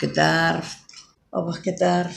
gyda'r, o gyda'r